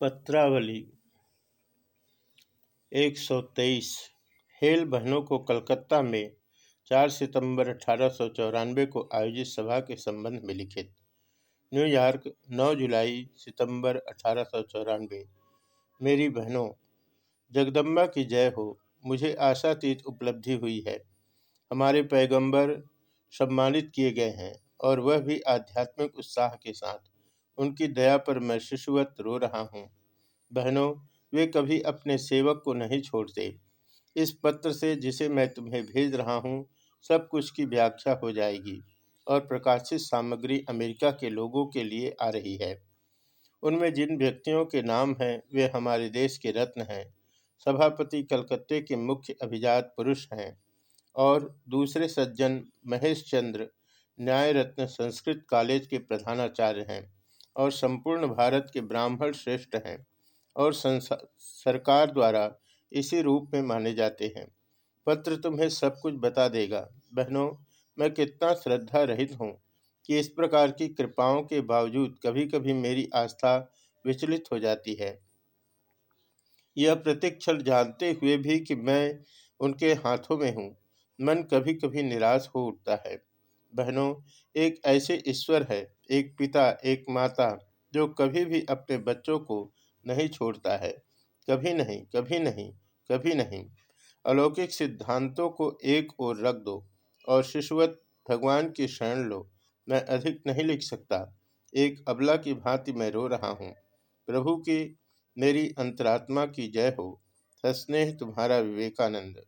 पत्रावली, एक सौ तेईस, हेल बहनों को कलकत्ता में 4 सितंबर अठारह सौ चौरानवे को आयोजित सभा के संबंध में लिखित न्यूयॉर्क 9 जुलाई सितंबर अठारह सौ चौरानबे मेरी बहनों, जगदम्बा की जय हो, मुझे आशातीत उपलब्धि हुई है, हमारे पैगंबर सम्मानित किए गए हैं और वह भी आध्यात्मिक उत्साह के साथ उनकी दया पर मैं शिशुवत रो रहा हूँ। बहनों, वे कभी अपने सेवक को नहीं छोड़ते। इस पत्र से जिसे मैं तुम्हें भेज रहा हूँ, सब कुछ की व्याख्या हो जाएगी और प्रकाशित सामग्री अमेरिका के लोगों के लिए आ रही है। उनमें जिन व्यक्तियों के नाम हैं, वे हमारे देश के रत्न हैं। सभापति कलकत्ते के मुख्य अभिजात पुरुष हैं और दूसरे सज्जन महेश चंद्र न्याय रत्न संस्कृत कॉलेज के प्रधानाचार्य हैं। और संपूर्ण भारत के ब्राह्मण श्रेष्ठ हैं और सरकार द्वारा इसी रूप में माने जाते हैं। पत्र तुम्हें सब कुछ बता देगा। बहनों, मैं कितना श्रद्धा रहित हूँ कि इस प्रकार की कृपाओं के बावजूद कभी कभी मेरी आस्था विचलित हो जाती है। यह प्रतिक्षण जानते हुए भी कि मैं उनके हाथों में हूँ। मन कभी कभी निराश हो उठता है। बहनों, एक ऐसे ईश्वर है, एक पिता, एक माता, जो कभी भी अपने बच्चों को नहीं छोड़ता है। कभी नहीं कभी नहीं कभी नहीं। अलौकिक सिद्धांतों को एक ओर रख दो और शिशुवत भगवान की शरण लो। मैं अधिक नहीं लिख सकता। एक अबला की भांति मैं रो रहा हूँ। प्रभु की मेरी अंतरात्मा की जय हो। सस्नेह तुम्हारा विवेकानंद।